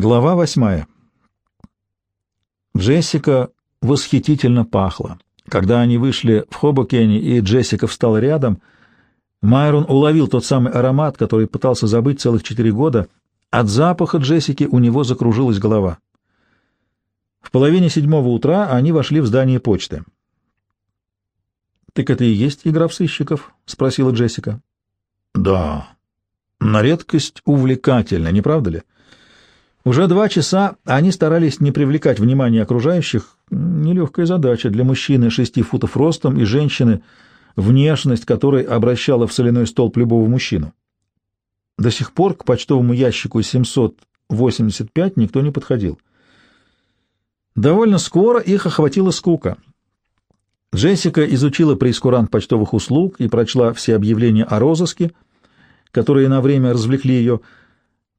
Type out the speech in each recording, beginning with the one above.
Глава восьмая. Джессика восхитительно пахла. Когда они вышли в Хобокене и Джессика встала рядом, Майрон уловил тот самый аромат, который пытался забыть целых четыре года. От запаха Джессики у него закружилась голова. В половине седьмого утра они вошли в здание почты. «Так это и есть игра в сыщиков?» — спросила Джессика. «Да. На редкость увлекательно, не правда ли?» Уже два часа они старались не привлекать внимания окружающих. Нелегкая задача для мужчины шести футов ростом и женщины, внешность которой обращала в соляной столб любого мужчину. До сих пор к почтовому ящику 785 никто не подходил. Довольно скоро их охватила скука. Джессика изучила прейскурант почтовых услуг и прочла все объявления о розыске, которые на время развлекли ее, —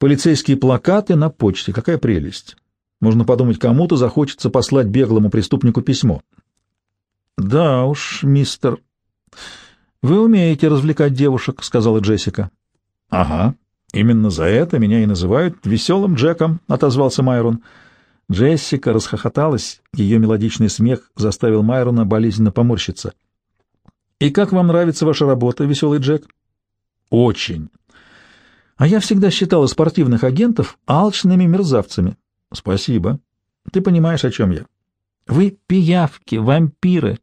Полицейские плакаты на почте. Какая прелесть. Можно подумать, кому-то захочется послать беглому преступнику письмо. Да уж, мистер... Вы умеете развлекать девушек, сказала Джессика. Ага, именно за это меня и называют веселым Джеком, отозвался Майрон. Джессика расхохоталась, ее мелодичный смех заставил Майрона болезненно поморщиться. «И как вам нравится ваша работа, веселый Джек?» «Очень. А я всегда считала спортивных агентов алчными мерзавцами. Спасибо. Ты понимаешь, о чем я. Вы пиявки, вампиры,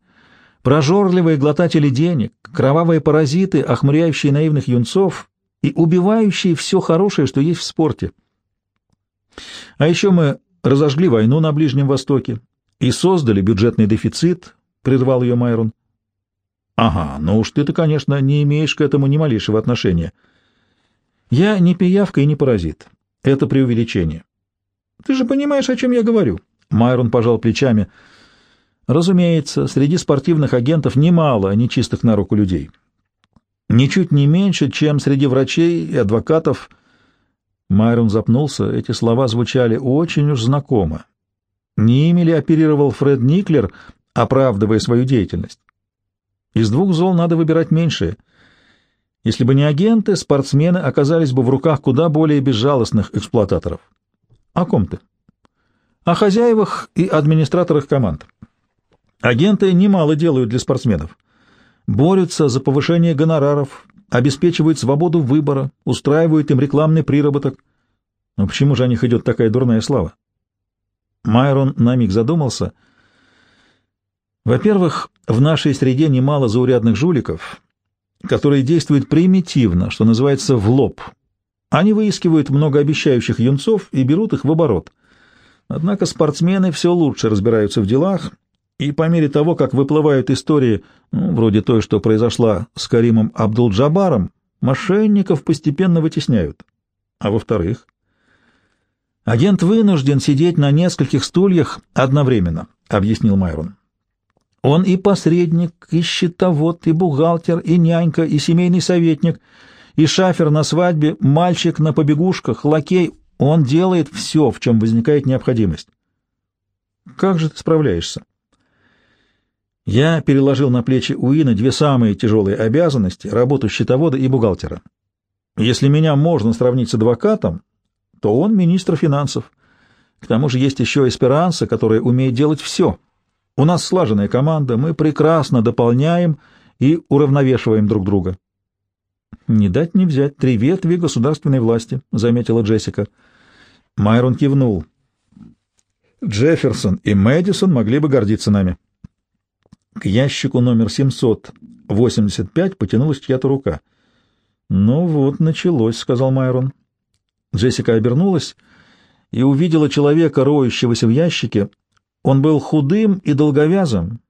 прожорливые глотатели денег, кровавые паразиты, охмуряющие наивных юнцов и убивающие все хорошее, что есть в спорте. А еще мы разожгли войну на Ближнем Востоке и создали бюджетный дефицит, — прервал ее Майрон. — Ага, ну уж ты-то, конечно, не имеешь к этому ни малейшего отношения. — я не пиявка и не паразит. Это преувеличение. Ты же понимаешь, о чем я говорю. Майрон пожал плечами. Разумеется, среди спортивных агентов немало нечистых на руку людей. Ничуть не меньше, чем среди врачей и адвокатов. Майрон запнулся. Эти слова звучали очень уж знакомо. Не ими ли оперировал Фред Никлер, оправдывая свою деятельность? Из двух зол надо выбирать меньшее — если бы не агенты, спортсмены оказались бы в руках куда более безжалостных эксплуататоров. О ком ты? О хозяевах и администраторах команд. Агенты немало делают для спортсменов. Борются за повышение гонораров, обеспечивают свободу выбора, устраивают им рекламный приработок. Но почему же о них идет такая дурная слава? Майрон на миг задумался. Во-первых, в нашей среде немало заурядных жуликов, которые действуют примитивно, что называется, в лоб. Они выискивают многообещающих юнцов и берут их в оборот. Однако спортсмены все лучше разбираются в делах, и по мере того, как выплывают истории, ну, вроде той, что произошла с Каримом Абдул-Джабаром, мошенников постепенно вытесняют. А во-вторых, агент вынужден сидеть на нескольких стульях одновременно, объяснил Майрон. Он и посредник, и счетовод, и бухгалтер, и нянька, и семейный советник, и шафер на свадьбе, мальчик на побегушках, лакей. Он делает все, в чем возникает необходимость. Как же ты справляешься? Я переложил на плечи Уина две самые тяжелые обязанности — работу счетовода и бухгалтера. Если меня можно сравнить с адвокатом, то он министр финансов. К тому же есть еще эсперанса, которая умеет делать все — у нас слаженная команда, мы прекрасно дополняем и уравновешиваем друг друга. «Не дать не взять три ветви государственной власти», — заметила Джессика. Майрон кивнул. «Джефферсон и Мэдисон могли бы гордиться нами». К ящику номер 785 потянулась чья-то рука. «Ну вот, началось», — сказал Майрон. Джессика обернулась и увидела человека, роющегося в ящике, он был худым и долговязым.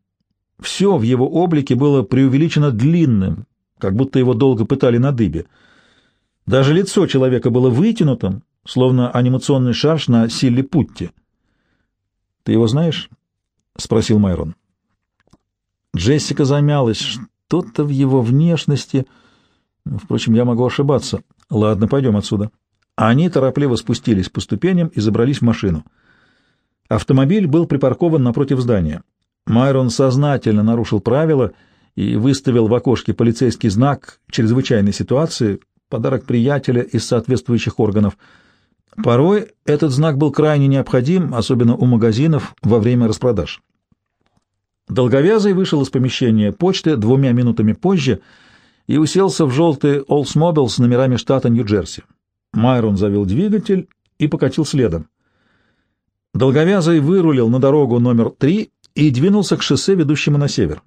Все в его облике было преувеличено длинным, как будто его долго пытали на дыбе. Даже лицо человека было вытянутым, словно анимационный шарш на Силли Путти. «Ты его знаешь?» — спросил Майрон. Джессика замялась. Что-то в его внешности... Впрочем, я могу ошибаться. Ладно, пойдем отсюда. Они торопливо спустились по ступеням и забрались в машину. Автомобиль был припаркован напротив здания. Майрон сознательно нарушил правила и выставил в окошке полицейский знак чрезвычайной ситуации, подарок приятеля из соответствующих органов. Порой этот знак был крайне необходим, особенно у магазинов во время распродаж. Долговязый вышел из помещения почты двумя минутами позже и уселся в желтый Oldsmobile с номерами штата Нью-Джерси. Майрон завел двигатель и покатил следом. Долговязый вырулил на дорогу номер три и двинулся к шоссе, ведущему на север.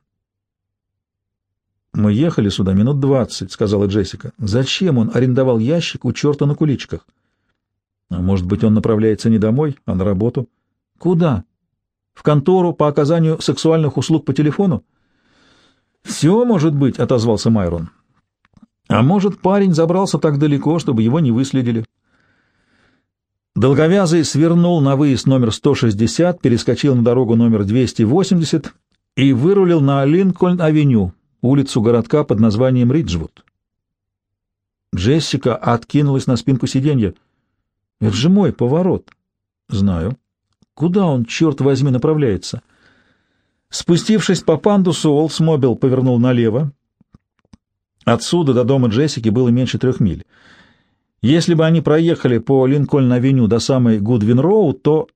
«Мы ехали сюда минут двадцать», — сказала Джессика. «Зачем он арендовал ящик у черта на куличках?» «А может быть, он направляется не домой, а на работу?» «Куда?» «В контору по оказанию сексуальных услуг по телефону?» «Все может быть», — отозвался Майрон. «А может, парень забрался так далеко, чтобы его не выследили?» Долговязый свернул на выезд номер 160, перескочил на дорогу номер 280 и вырулил на Линкольн-авеню, улицу городка под названием Риджвуд. Джессика откинулась на спинку сиденья. «Это же мой поворот». «Знаю». «Куда он, черт возьми, направляется?» Спустившись по пандусу, Олдсмобил повернул налево. Отсюда до дома Джессики было меньше трех миль. Если бы они проехали по Линкольн-авеню до самой Гудвин-роуд, то...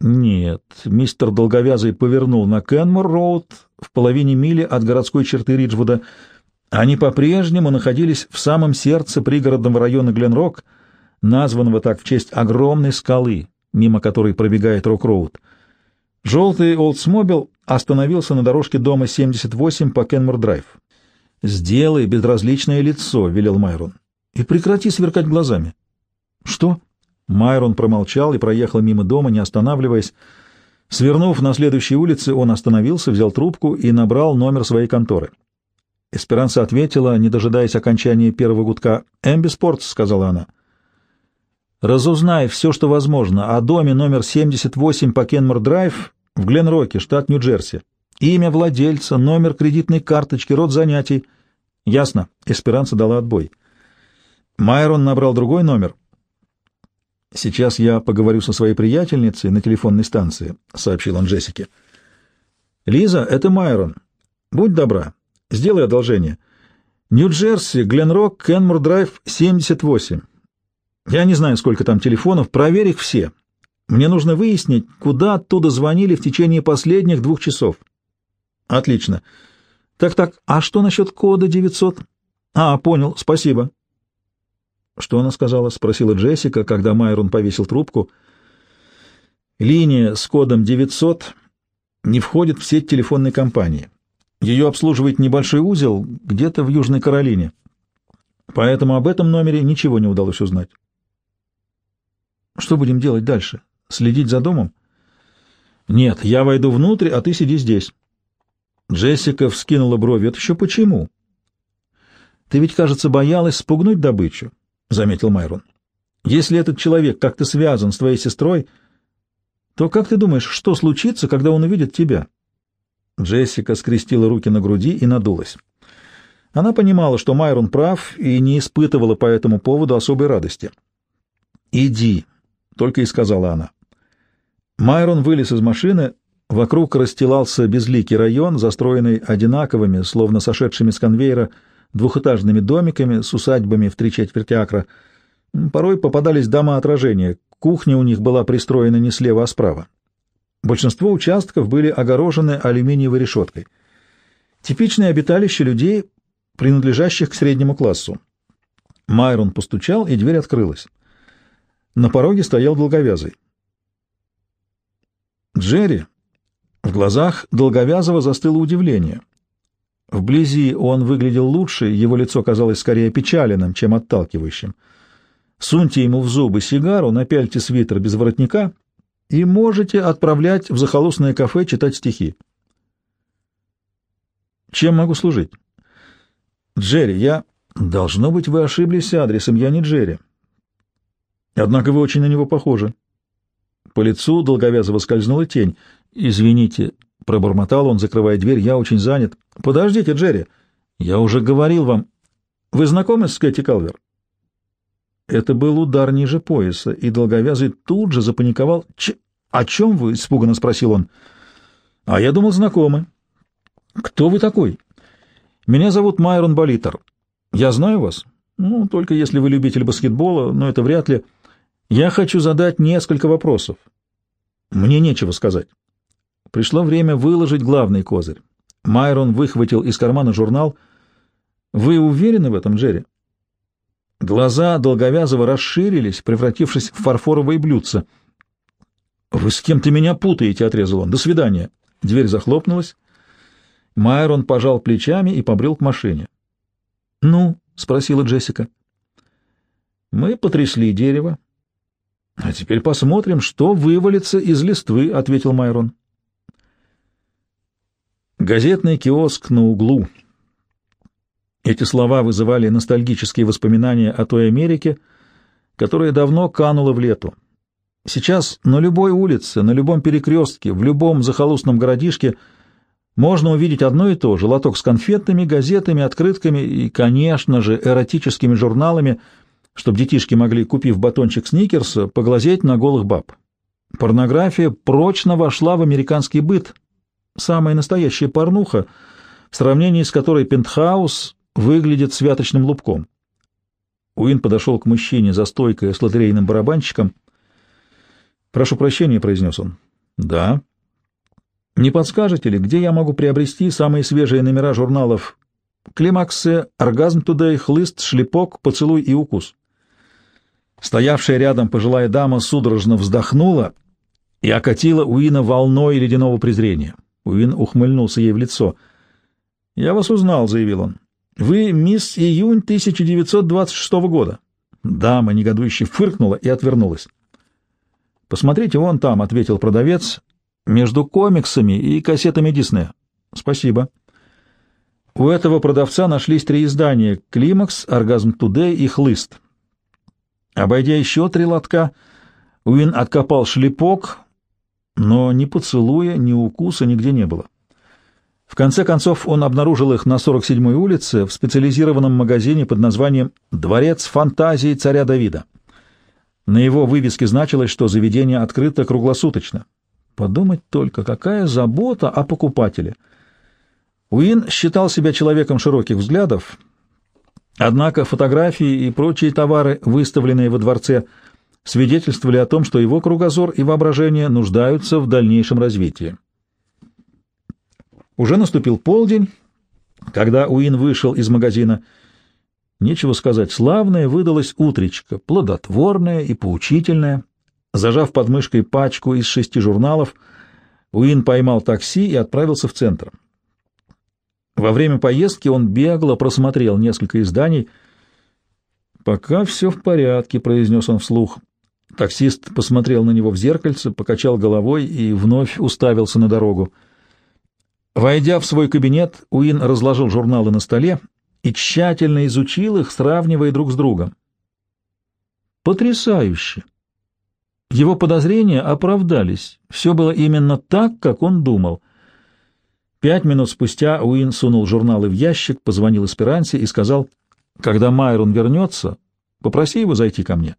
Нет, мистер Долговязый повернул на Кенмор-роуд в половине мили от городской черты Риджвуда. Они по-прежнему находились в самом сердце пригородного района Гленрок, названного так в честь огромной скалы, мимо которой пробегает Рок-роуд. Желтый Олдсмобил остановился на дорожке дома 78 по Кенмор-драйв. «Сделай безразличное лицо», — велел Майрон и прекрати сверкать глазами. — Что? Майрон промолчал и проехал мимо дома, не останавливаясь. Свернув на следующей улице, он остановился, взял трубку и набрал номер своей конторы. Эсперанса ответила, не дожидаясь окончания первого гудка. «Эмби Спортс», — сказала она. «Разузнай все, что возможно, о доме номер 78 по Кенмор-драйв в Гленроке, штат Нью-Джерси. Имя владельца, номер кредитной карточки, род занятий». «Ясно». Эсперанса дала отбой. Майрон набрал другой номер. «Сейчас я поговорю со своей приятельницей на телефонной станции», — сообщил он Джессике. «Лиза, это Майрон. Будь добра, сделай одолжение. Нью-Джерси, Гленрок, Кенмур-Драйв, 78. Я не знаю, сколько там телефонов, проверь их все. Мне нужно выяснить, куда оттуда звонили в течение последних двух часов». «Отлично. Так-так, а что насчет кода 900?» «А, понял, спасибо». «Что она сказала?» — спросила Джессика, когда Майрон повесил трубку. «Линия с кодом 900 не входит в сеть телефонной компании. Ее обслуживает небольшой узел где-то в Южной Каролине. Поэтому об этом номере ничего не удалось узнать». «Что будем делать дальше? Следить за домом?» «Нет, я войду внутрь, а ты сиди здесь». Джессика вскинула брови. «Это еще почему?» «Ты ведь, кажется, боялась спугнуть добычу». — заметил Майрон. «Если этот человек как-то связан с твоей сестрой, то как ты думаешь, что случится, когда он увидит тебя?» Джессика скрестила руки на груди и надулась. Она понимала, что Майрон прав и не испытывала по этому поводу особой радости. «Иди», — только и сказала она. Майрон вылез из машины, вокруг расстилался безликий район, застроенный одинаковыми, словно сошедшими с конвейера, двухэтажными домиками с усадьбами в три четверти акра. Порой попадались дома отражения, кухня у них была пристроена не слева, а справа. Большинство участков были огорожены алюминиевой решеткой. Типичное обиталище людей, принадлежащих к среднему классу. Майрон постучал, и дверь открылась. На пороге стоял долговязый. «Джерри!» В глазах долговязого застыло удивление — Вблизи он выглядел лучше, его лицо казалось скорее печаленным, чем отталкивающим. Суньте ему в зубы сигару, напяльте свитер без воротника и можете отправлять в захолустное кафе читать стихи. Чем могу служить? Джерри, я... Должно быть, вы ошиблись адресом, я не Джерри. Однако вы очень на него похожи. По лицу долговязого скользнула тень. Извините, — пробормотал он, закрывая дверь. «Я очень занят». «Подождите, Джерри. Я уже говорил вам. Вы знакомы с Кэти Калвер?» Это был удар ниже пояса, и долговязый тут же запаниковал. Ч... «О чем вы?» — испуганно спросил он. «А я думал, знакомы». «Кто вы такой?» «Меня зовут Майрон Болитер. Я знаю вас?» «Ну, только если вы любитель баскетбола, но это вряд ли. Я хочу задать несколько вопросов. Мне нечего сказать. Пришло время выложить главный козырь. Майрон выхватил из кармана журнал. «Вы уверены в этом, Джерри?» Глаза Долговязого расширились, превратившись в фарфоровые блюдца. «Вы с кем-то меня путаете», — отрезал он. «До свидания». Дверь захлопнулась. Майрон пожал плечами и побрел к машине. «Ну?» — спросила Джессика. «Мы потрясли дерево. А теперь посмотрим, что вывалится из листвы», — ответил Майрон. Газетный киоск на углу. Эти слова вызывали ностальгические воспоминания о той Америке, которая давно канула в лету. Сейчас на любой улице, на любом перекрестке, в любом захолустном городишке можно увидеть одно и то же — лоток с конфетами, газетами, открытками и, конечно же, эротическими журналами, чтобы детишки могли, купив батончик сникерса, поглазеть на голых баб. Порнография прочно вошла в американский быт, самая настоящая порнуха, в сравнении с которой пентхаус выглядит святочным лубком. Уин подошел к мужчине за стойкой с лотерейным барабанщиком. «Прошу прощения», — произнес он. «Да». «Не подскажете ли, где я могу приобрести самые свежие номера журналов «Климаксе», «Оргазм Тудей», «Хлыст», «Шлепок», «Поцелуй» и «Укус»?» Стоявшая рядом пожилая дама судорожно вздохнула и окатила Уина волной ледяного презрения. Уин ухмыльнулся ей в лицо. «Я вас узнал», — заявил он. «Вы мисс Июнь 1926 года». Дама негодующе фыркнула и отвернулась. «Посмотрите вон там», — ответил продавец, — «между комиксами и кассетами Диснея». «Спасибо». У этого продавца нашлись три издания — «Климакс», «Оргазм Тудей» и «Хлыст». Обойдя еще три лотка, Уин откопал шлепок, но ни поцелуя, ни укуса нигде не было. В конце концов он обнаружил их на 47-й улице в специализированном магазине под названием «Дворец фантазии царя Давида». На его вывеске значилось, что заведение открыто круглосуточно. Подумать только, какая забота о покупателе. Уин считал себя человеком широких взглядов, однако фотографии и прочие товары, выставленные во дворце, свидетельствовали о том, что его кругозор и воображение нуждаются в дальнейшем развитии. Уже наступил полдень, когда Уин вышел из магазина. Нечего сказать, славная выдалась утречка, плодотворная и поучительная. Зажав под мышкой пачку из шести журналов, Уин поймал такси и отправился в центр. Во время поездки он бегло просмотрел несколько изданий. «Пока все в порядке», — произнес он вслух. Таксист посмотрел на него в зеркальце, покачал головой и вновь уставился на дорогу. Войдя в свой кабинет, Уин разложил журналы на столе и тщательно изучил их, сравнивая друг с другом. Потрясающе! Его подозрения оправдались. Все было именно так, как он думал. Пять минут спустя Уин сунул журналы в ящик, позвонил Эсперансе и сказал, «Когда Майрон вернется, попроси его зайти ко мне».